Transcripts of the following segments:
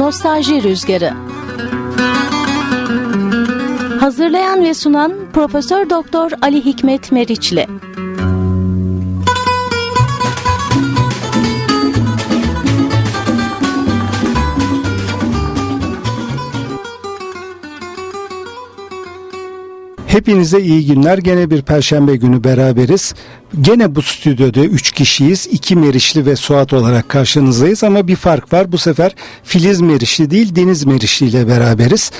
Nostalji Rüzgarı. Hazırlayan ve sunan Profesör Doktor Ali Hikmet Meriçli Hepinize iyi günler. Gene bir perşembe günü beraberiz. Gene bu stüdyoda 3 kişiyiz. 2 Meriçli ve Suat olarak karşınızdayız ama bir fark var. Bu sefer Filiz Meriçli değil Deniz Meriçli ile beraberiz.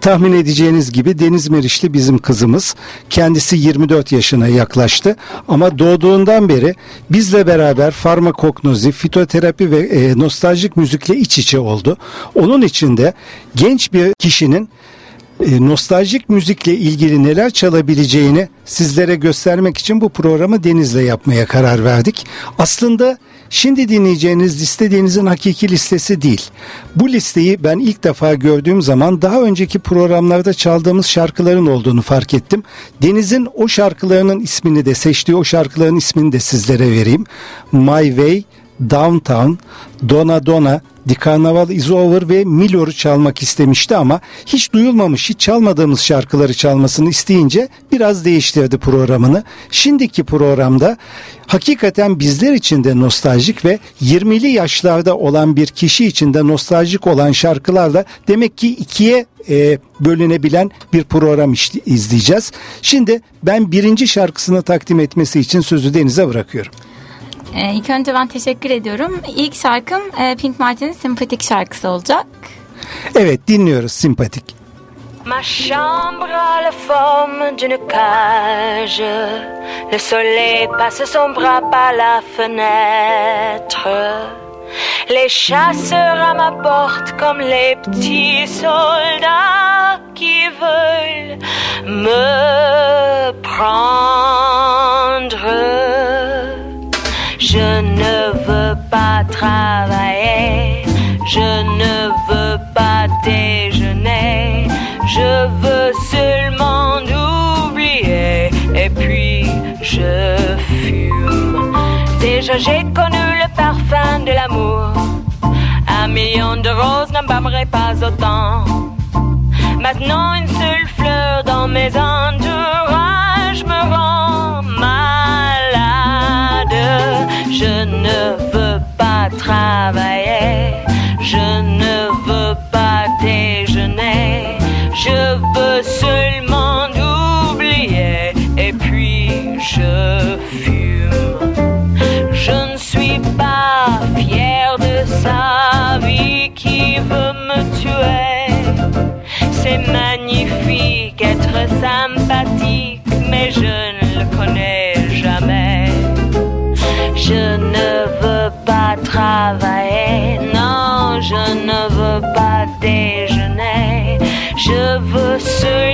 Tahmin edeceğiniz gibi Deniz Meriçli bizim kızımız. Kendisi 24 yaşına yaklaştı ama doğduğundan beri bizle beraber farmakognozi, fitoterapi ve e, nostaljik müzikle iç içe oldu. Onun için de genç bir kişinin e, nostaljik müzikle ilgili neler çalabileceğini sizlere göstermek için bu programı Deniz'le yapmaya karar verdik. Aslında şimdi dinleyeceğiniz liste Deniz'in hakiki listesi değil. Bu listeyi ben ilk defa gördüğüm zaman daha önceki programlarda çaldığımız şarkıların olduğunu fark ettim. Deniz'in o şarkılarının ismini de seçtiği o şarkıların ismini de sizlere vereyim. My Way, Downtown, Dona Dona, The Carnival is Over ve Milor'u çalmak istemişti ama hiç duyulmamış, hiç çalmadığımız şarkıları çalmasını isteyince biraz değiştirdi programını. Şimdiki programda hakikaten bizler için de nostaljik ve 20'li yaşlarda olan bir kişi için de nostaljik olan şarkılarla demek ki ikiye e, bölünebilen bir program izleyeceğiz. Şimdi ben birinci şarkısını takdim etmesi için sözü Deniz'e bırakıyorum. Ee, ilk önce ben teşekkür ediyorum. İlk şarkım e, Pink Martin'in Sempatik şarkısı olacak. Evet dinliyoruz Sempatik. Ma chambre a la forme d'une cage. Le soleil passe son bras par la fenêtre. Les chasseurs à ma porte comme les petits soldats qui veulent me prendre. Je ne veux pas travailler, je ne veux pas déjeuner, je veux seulement oublier et puis je fume. Déjà j'ai connu le parfum de l'amour, un million de roses n'embâmerait pas autant. Maintenant une seule fleur dans mes entourages me rend je ne veux pas travailler, je ne veux pas déjeuner, je veux seulement oublier et puis je fume. Je ne suis pas fier de sa vie qui veut me tuer. C'est magnifique être sympathique, mais je ne le connais. Je ne veux pas travailler, non, je ne veux pas déjeuner. Je veux seulement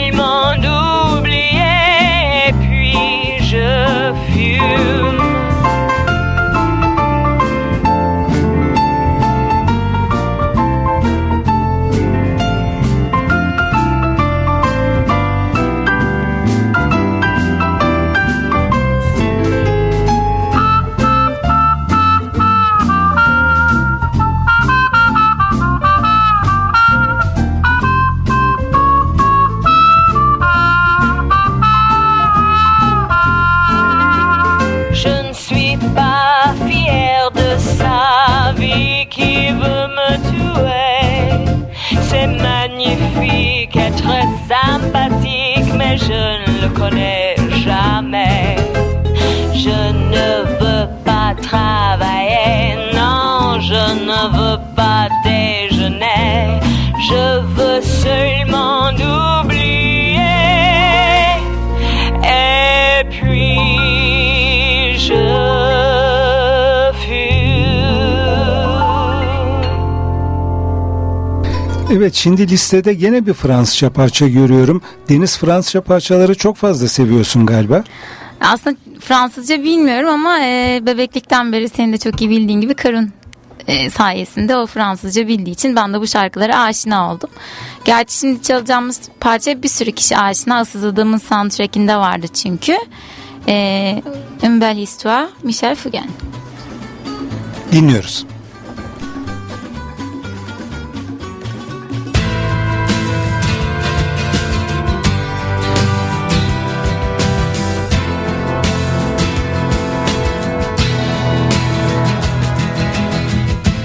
Evet şimdi listede gene bir Fransızca parça görüyorum. Deniz Fransızca parçaları çok fazla seviyorsun galiba. Aslında Fransızca bilmiyorum ama e, bebeklikten beri senin de çok iyi bildiğin gibi karın e, sayesinde o Fransızca bildiği için ben de bu şarkılara aşina oldum. Gerçi şimdi çalacağımız parça bir sürü kişi aşina. Asıl adamın soundtrackinde vardı çünkü. E, Une belle histoire Michel Fugain. Dinliyoruz.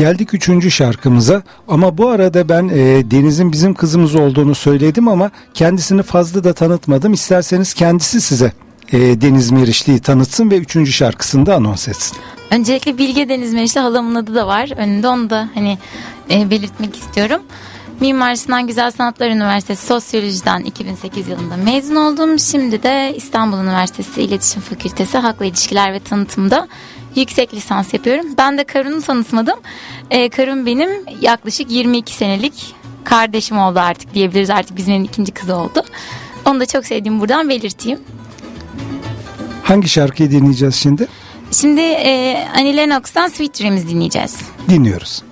Geldik üçüncü şarkımıza ama bu arada ben e, Deniz'in bizim kızımız olduğunu söyledim ama kendisini fazla da tanıtmadım. İsterseniz kendisi size e, Deniz Meriçli'yi tanıtsın ve üçüncü şarkısını da anons etsin. Öncelikle Bilge Deniz Meriçli halamın adı da var. Önünde onu da hani e, belirtmek istiyorum. Mimar Sinan Güzel Sanatlar Üniversitesi Sosyoloji'den 2008 yılında mezun oldum. Şimdi de İstanbul Üniversitesi İletişim Fakültesi Halkla İlişkiler ve Tanıtım'da yüksek lisans yapıyorum. Ben de Karun'u tanıtmadım. Ee, Karun benim yaklaşık 22 senelik kardeşim oldu artık diyebiliriz. Artık bizim ikinci kızı oldu. Onu da çok sevdiğimi buradan belirteyim. Hangi şarkıyı dinleyeceğiz şimdi? Şimdi e, Annie Lennox'tan Sweet Dreams dinleyeceğiz. Dinliyoruz.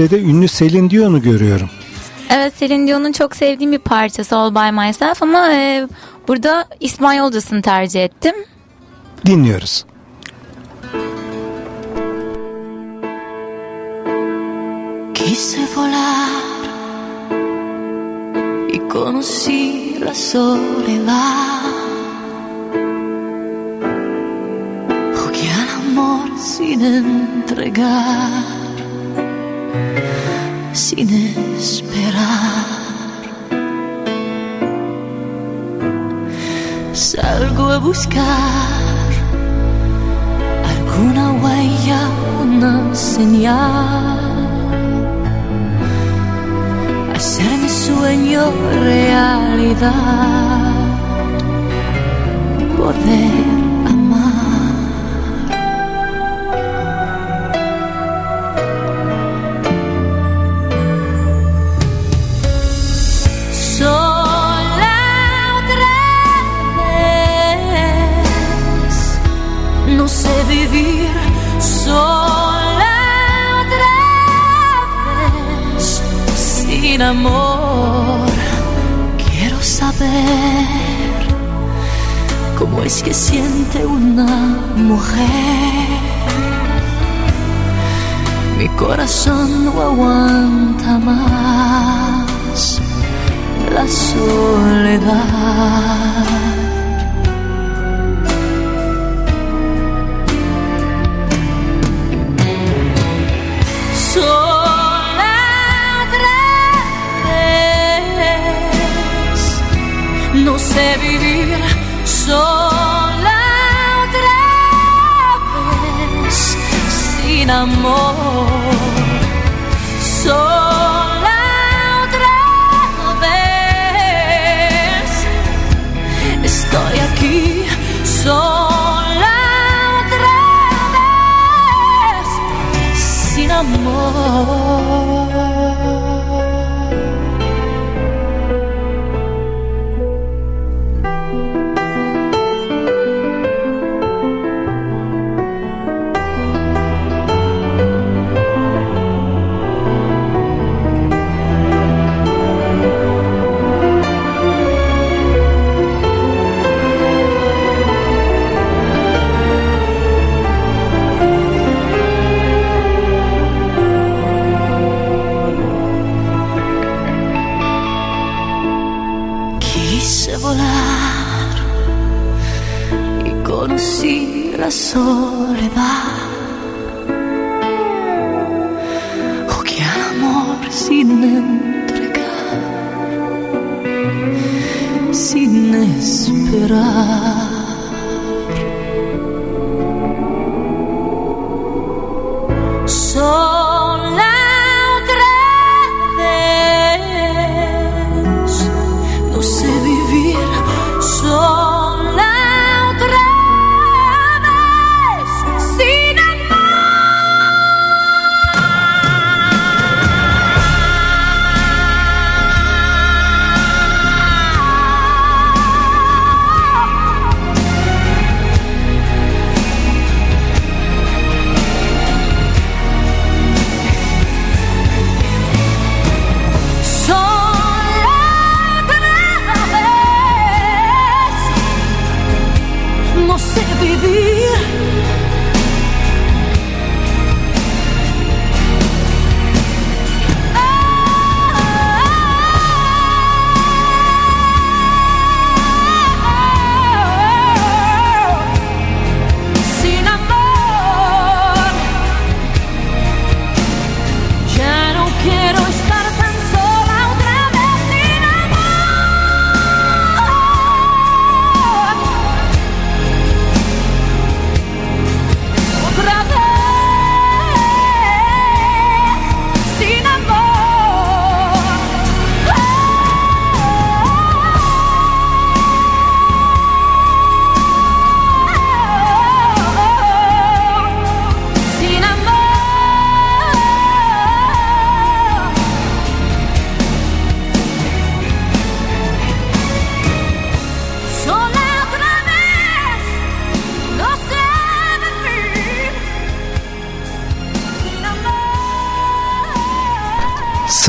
Listede ünlü Selin Dion'u görüyorum. Evet Celine Dion'un çok sevdiğim bir parçası All By Myself ama e, burada İspanyolcasını tercih ettim. Dinliyoruz. Quise volar y conocí la soledad. Jugué al amor sin entregar, sin esperar. Salgo a buscar alguna huella, una señal hacer mi sueño realidad, poder amor. Quiero saber cómo es que siente una mujer. Mi corazón no aguanta más la soledad. Sé vivir sola otra vez sin amor. Sola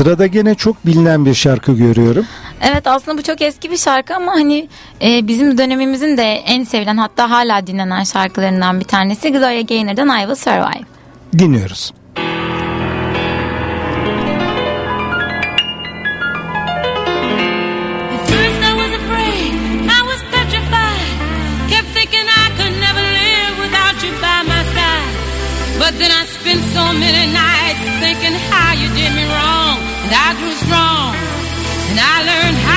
Sırada gene çok bilinen bir şarkı görüyorum. Evet aslında bu çok eski bir şarkı ama hani e, bizim dönemimizin de en sevilen hatta hala dinlenen şarkılarından bir tanesi Gloria Gaynor'dan I Will Survive. Dinliyoruz. But then I spent so many nights and I grew strong and I learned how.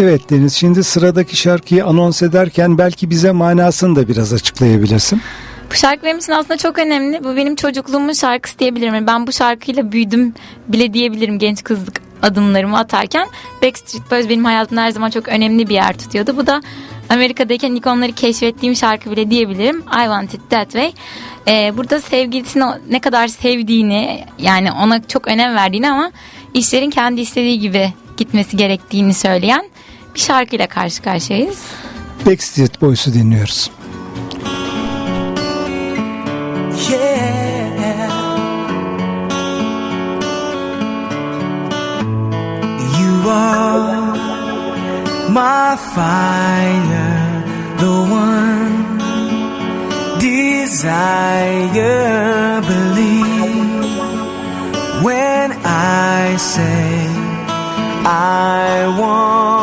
Evet Deniz şimdi sıradaki şarkıyı anons ederken belki bize manasını da biraz açıklayabilirsin. Bu şarkı benim için aslında çok önemli. Bu benim çocukluğumun şarkısı diyebilirim. Ben bu şarkıyla büyüdüm bile diyebilirim genç kızlık adımlarımı atarken. Backstreet Boys benim hayatımda her zaman çok önemli bir yer tutuyordu. Bu da Amerika'dayken ilk onları keşfettiğim şarkı bile diyebilirim. I Want It That Way. Ee, burada sevgilisini ne kadar sevdiğini yani ona çok önem verdiğini ama işlerin kendi istediği gibi gitmesi gerektiğini söyleyen Hangi şarkıyla karşı karşıyayız? Backstreet Boys'u dinliyoruz. Yeah. You are my fire, the one desire. Believe when I say I want.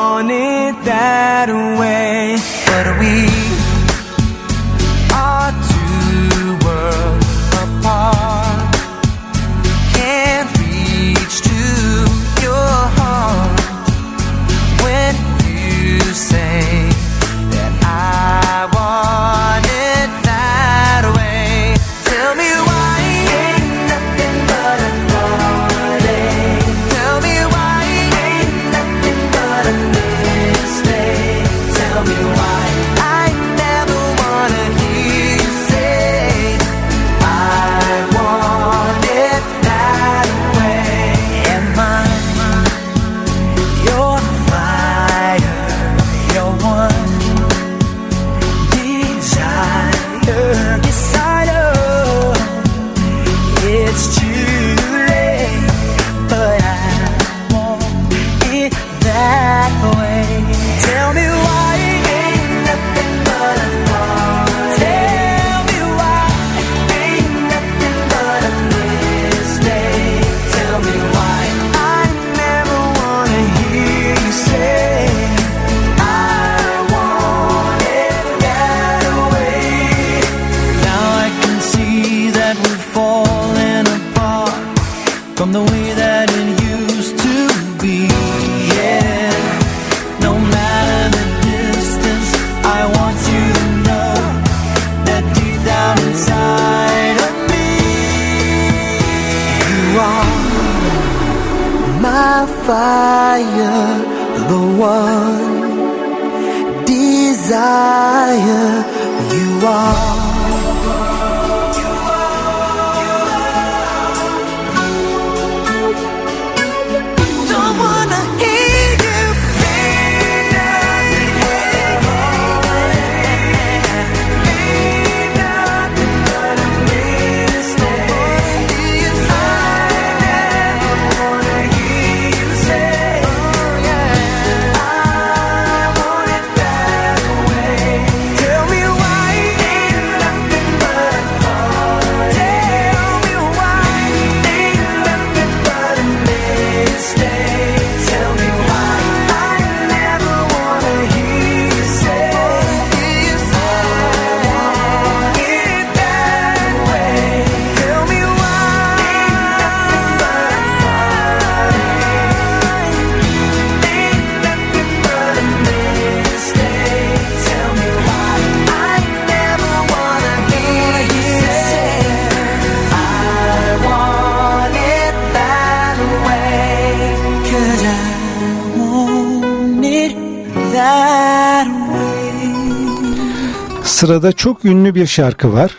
Sırada çok ünlü bir şarkı var.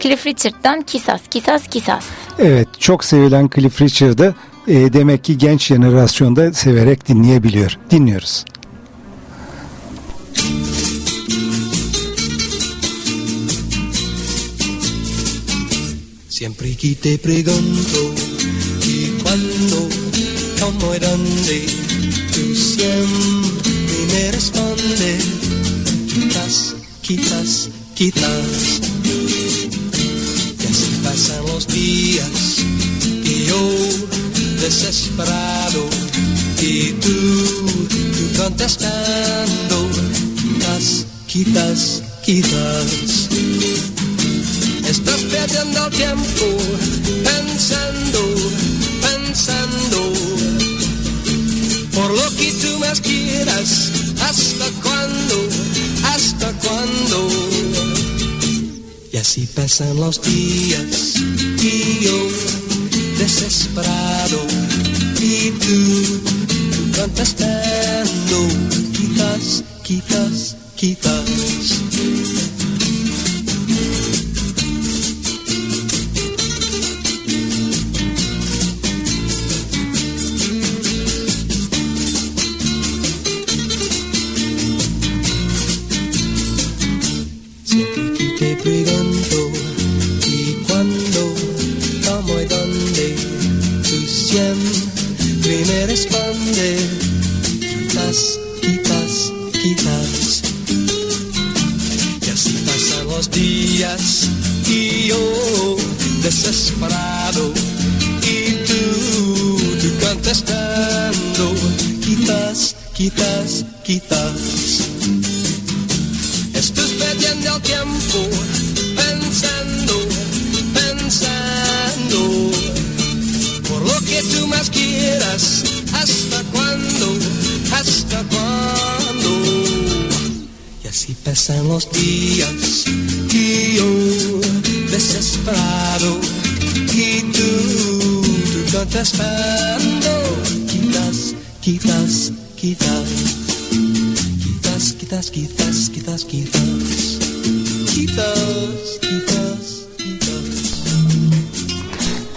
Cliff Richard'dan Kisas, Kisas, Kisas. Evet çok sevilen Cliff Richard'ı e, demek ki genç jenerasyonda severek dinleyebiliyor. Dinliyoruz. Siempre que te pregunto y cuándo, cómo y dónde, tú siempre quizás, quizás. Y así pasan los días y yo desesperado y tú, tú contestando, quizás, quizás, quizás. Estás perdiendo tiempo pensando, pensando por lo que tú más quieras. ¿Hasta cuándo? ¿Hasta cuándo? Y así pasan los días y yo desesperado y tú, tú contestando, quizás, quizás, quizás.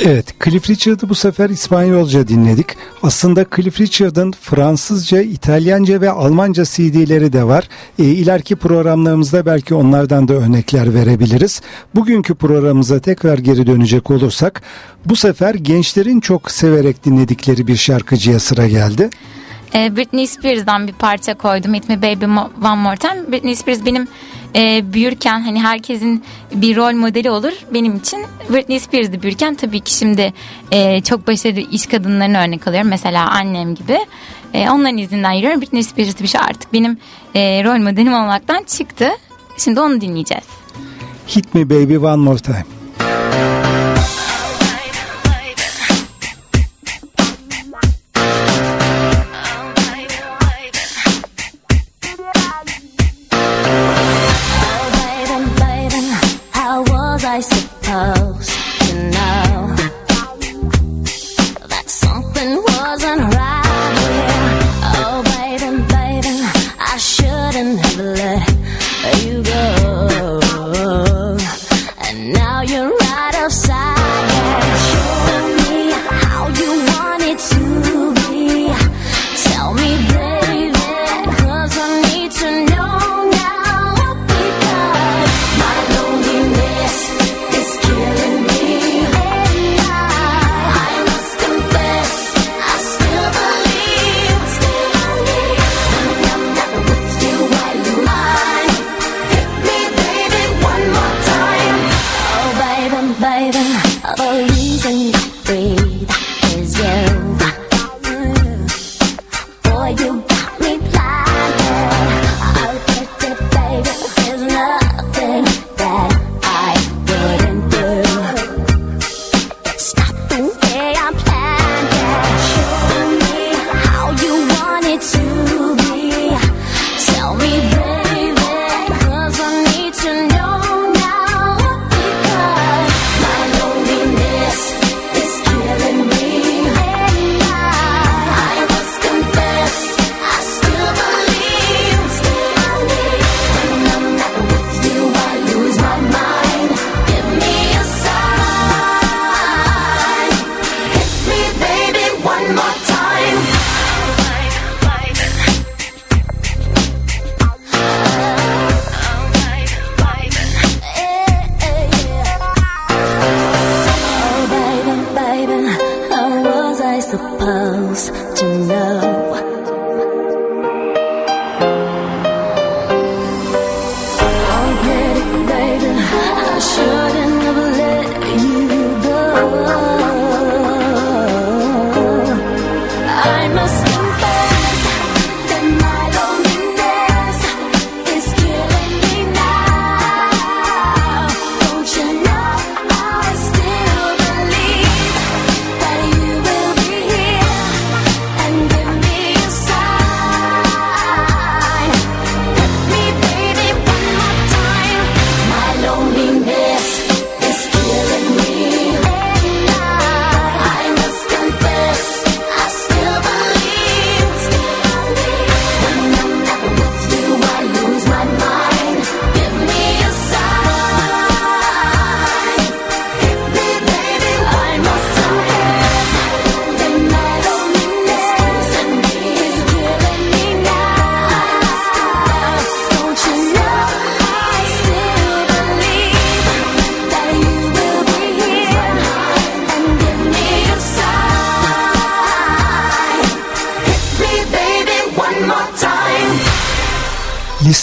Evet, Cliff Richard'ı bu sefer İspanyolca dinledik. Aslında Cliff Richard'ın Fransızca, İtalyanca ve Almanca CD'leri de var. E, ileriki programlarımızda belki onlardan da örnekler verebiliriz. Bugünkü programımıza tekrar geri dönecek olursak, bu sefer gençlerin çok severek dinledikleri bir şarkıcıya sıra geldi. Ee, Britney Spears'dan bir parça koydum. Hit Me Baby One More Time. Britney Spears benim e, büyürken hani herkesin bir rol modeli olur. Benim için Britney Spears'dı büyürken tabii ki şimdi e, çok başarılı iş kadınlarını örnek alıyorum. Mesela annem gibi. E, onların izinden yürüyorum. Britney Spears bir şey artık benim e, rol modelim olmaktan çıktı. Şimdi onu dinleyeceğiz. Hit Me Baby One More Time.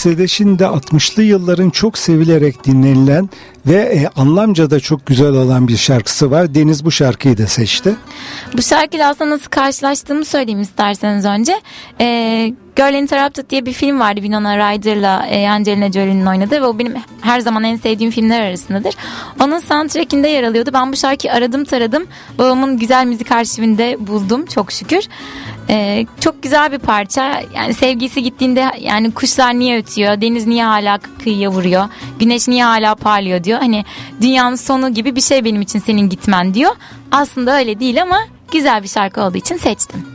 Sedeş'in 60'lı yılların çok sevilerek dinlenilen ve e, anlamca da çok güzel olan bir şarkısı var. Deniz bu şarkıyı da seçti. Bu şarkıyla aslında nasıl karşılaştığımı söyleyeyim isterseniz önce. Ee, Girl Interrupted diye bir film vardı Winona Ryder'la e, Angelina Jolie'nin oynadığı ve o benim her zaman en sevdiğim filmler arasındadır. Onun soundtrackinde yer alıyordu. Ben bu şarkıyı aradım taradım. Babamın güzel müzik arşivinde buldum çok şükür. E, çok güzel bir parça. Yani sevgisi gittiğinde yani kuşlar niye ötüyor? Deniz niye hala kıyıya vuruyor? Güneş niye hala parlıyor diyor. Hani dünyanın sonu gibi bir şey benim için senin gitmen diyor. Aslında öyle değil ama güzel bir şarkı olduğu için seçtim.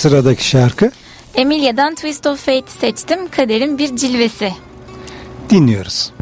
sıradaki şarkı? Emilia'dan Twist of Fate seçtim. Kaderin bir cilvesi. Dinliyoruz.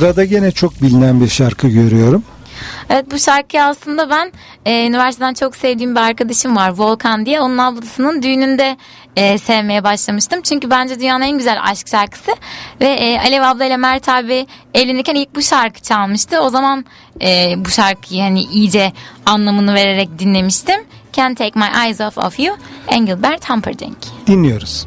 Sırada gene çok bilinen bir şarkı görüyorum. Evet bu şarkıyı aslında ben e, üniversiteden çok sevdiğim bir arkadaşım var Volkan diye. Onun ablasının düğününde e, sevmeye başlamıştım. Çünkü bence dünyanın en güzel aşk şarkısı. Ve e, Alev abla ile Mert abi evlenirken ilk bu şarkı çalmıştı. O zaman e, bu şarkıyı hani iyice anlamını vererek dinlemiştim. Can't Take My Eyes Off of You, Engelbert Humperdinck. Dinliyoruz.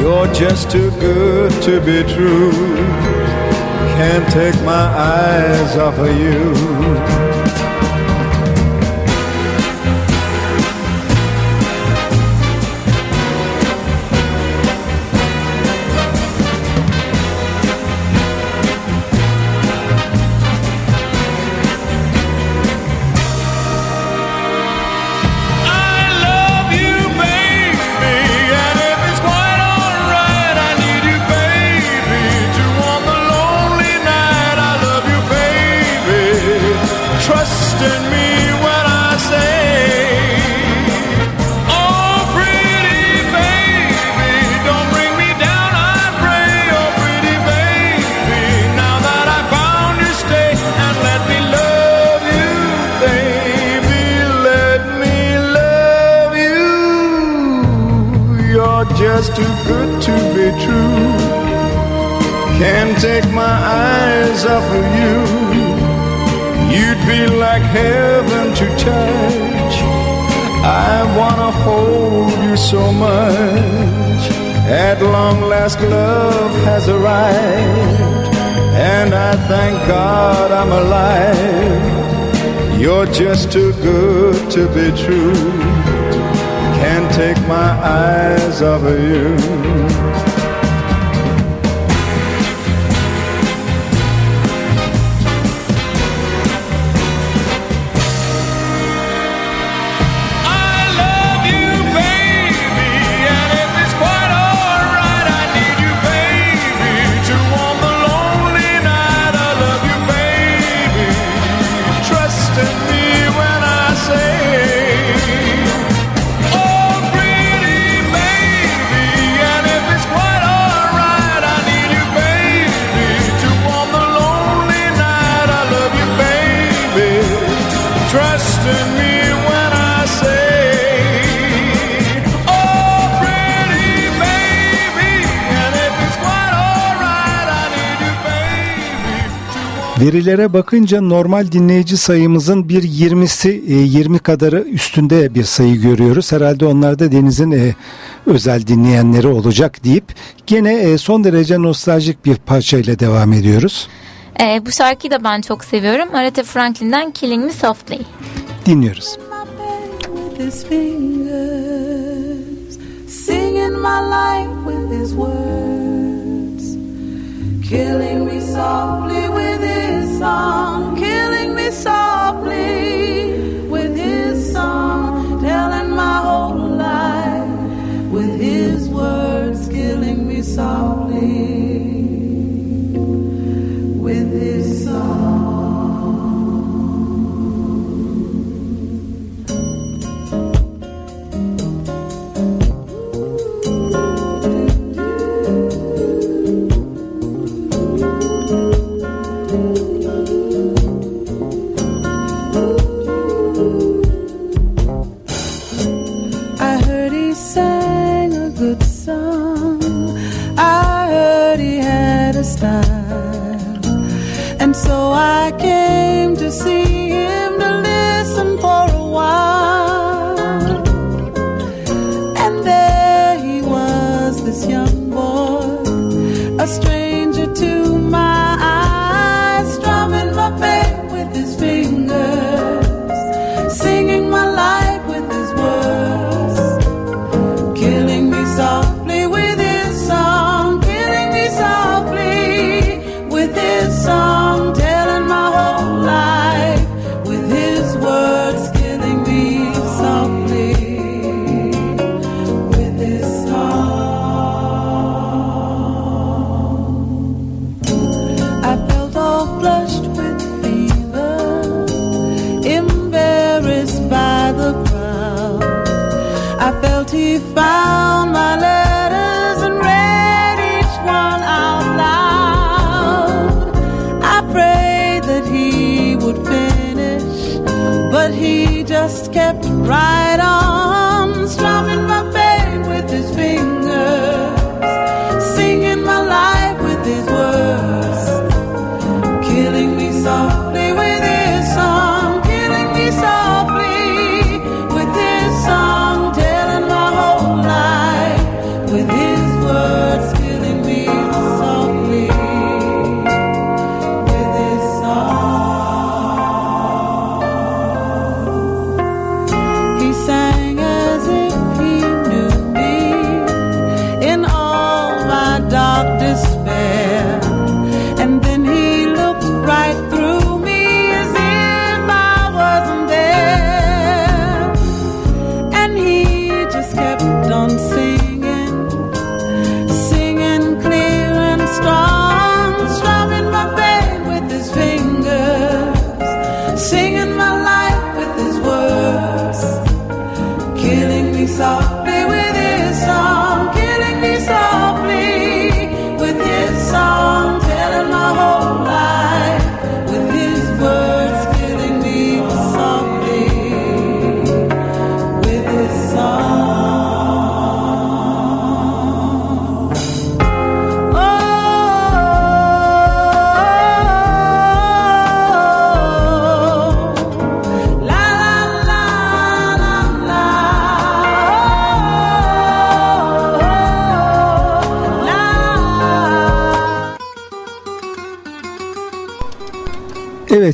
You're just too good to be true. Can't take my eyes off of you. True. Can't take my eyes off of Trust in me when I say, Oh, pretty baby, and if it's quite alright, I need you, baby, Verilere bakınca normal dinleyici sayımızın bir 20'si e, 20 kadarı üstünde bir sayı görüyoruz. Herhalde onlar da Deniz'in e, özel dinleyenleri olacak deyip gene e, son derece nostaljik bir parçayla devam ediyoruz. E, bu şarkıyı da ben çok seviyorum. Aretha Franklin'den Killing Me Softly. Dinliyoruz. singing my life with his words, killing me softly with his song, killing me softly with his song, telling my whole life with his words, killing me softly understand. And so I came to see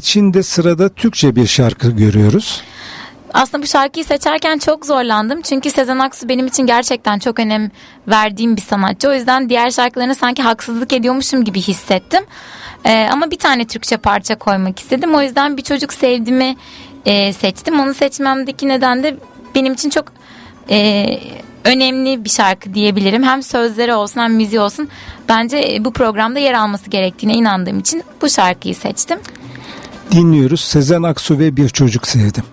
içinde sırada Türkçe bir şarkı görüyoruz. Aslında bu şarkıyı seçerken çok zorlandım. Çünkü Sezen Aksu benim için gerçekten çok önem verdiğim bir sanatçı. O yüzden diğer şarkılarına sanki haksızlık ediyormuşum gibi hissettim. Ee, ama bir tane Türkçe parça koymak istedim. O yüzden Bir Çocuk Sevdim'i e, seçtim. Onu seçmemdeki neden de benim için çok e, önemli bir şarkı diyebilirim. Hem sözleri olsun hem müziği olsun. Bence bu programda yer alması gerektiğine inandığım için bu şarkıyı seçtim dinliyoruz. Sezen Aksu ve Bir Çocuk Sevdim.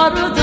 vardı.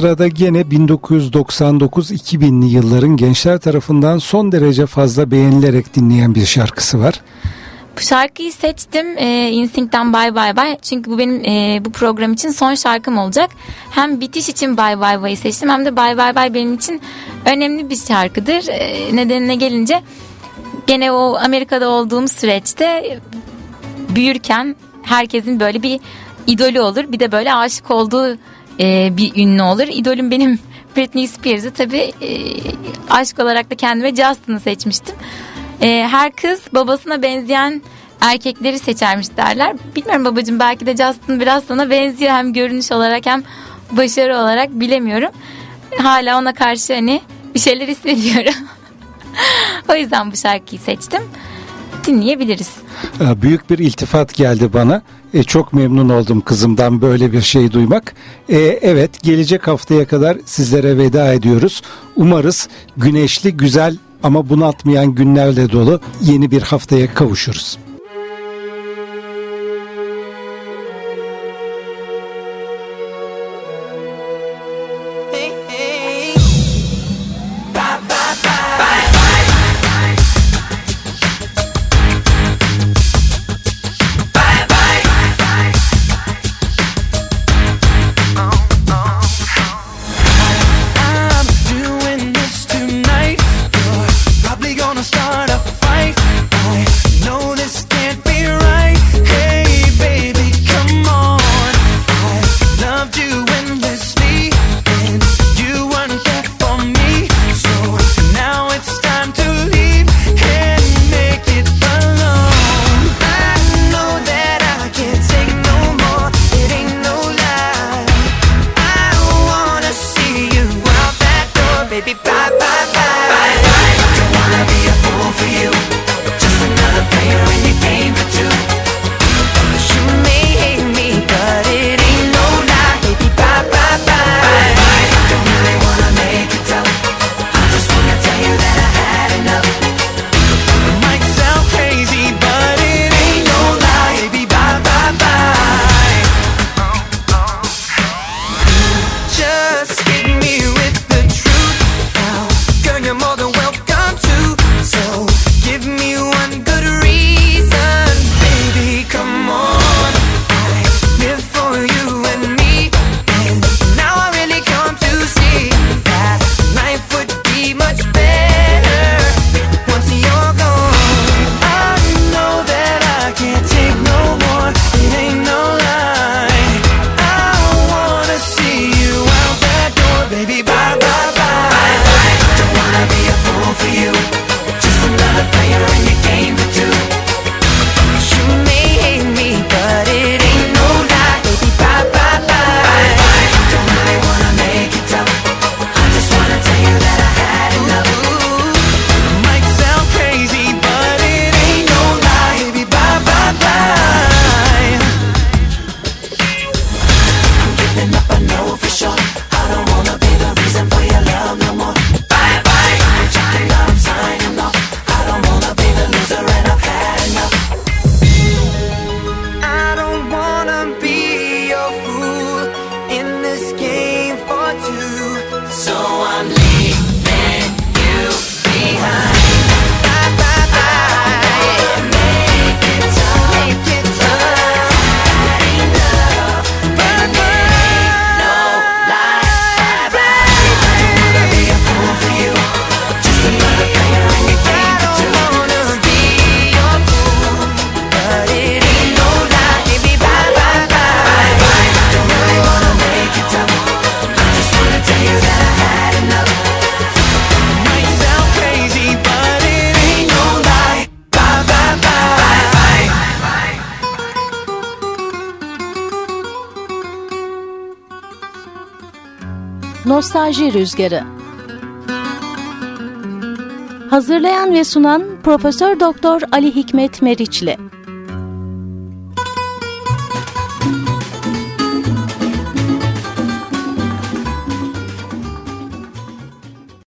Sırada gene 1999-2000'li yılların gençler tarafından son derece fazla beğenilerek dinleyen bir şarkısı var. Bu şarkıyı seçtim e, Instinct'ten Bye Bye Bye çünkü bu benim e, bu program için son şarkım olacak. Hem bitiş için Bye Bye Bye'yi seçtim hem de Bye Bye Bye benim için önemli bir şarkıdır. E, nedenine gelince gene o Amerika'da olduğum süreçte büyürken herkesin böyle bir idolü olur. Bir de böyle aşık olduğu e, bir ünlü olur. İdolüm benim Britney Spears'ı tabii e, aşk olarak da kendime Justin'ı seçmiştim. E, her kız babasına benzeyen erkekleri seçermiş derler. Bilmiyorum babacığım belki de Justin biraz sana benziyor hem görünüş olarak hem başarı olarak bilemiyorum. Hala ona karşı hani bir şeyler hissediyorum. o yüzden bu şarkıyı seçtim. Dinleyebiliriz. Ee, Büyük bir iltifat geldi bana. E, çok memnun oldum kızımdan böyle bir şey duymak. E, evet gelecek haftaya kadar sizlere veda ediyoruz. Umarız güneşli, güzel ama bunaltmayan günlerle dolu yeni bir haftaya kavuşuruz. Enerji Rüzgarı. Hazırlayan ve sunan Profesör Doktor Ali Hikmet Meriçli.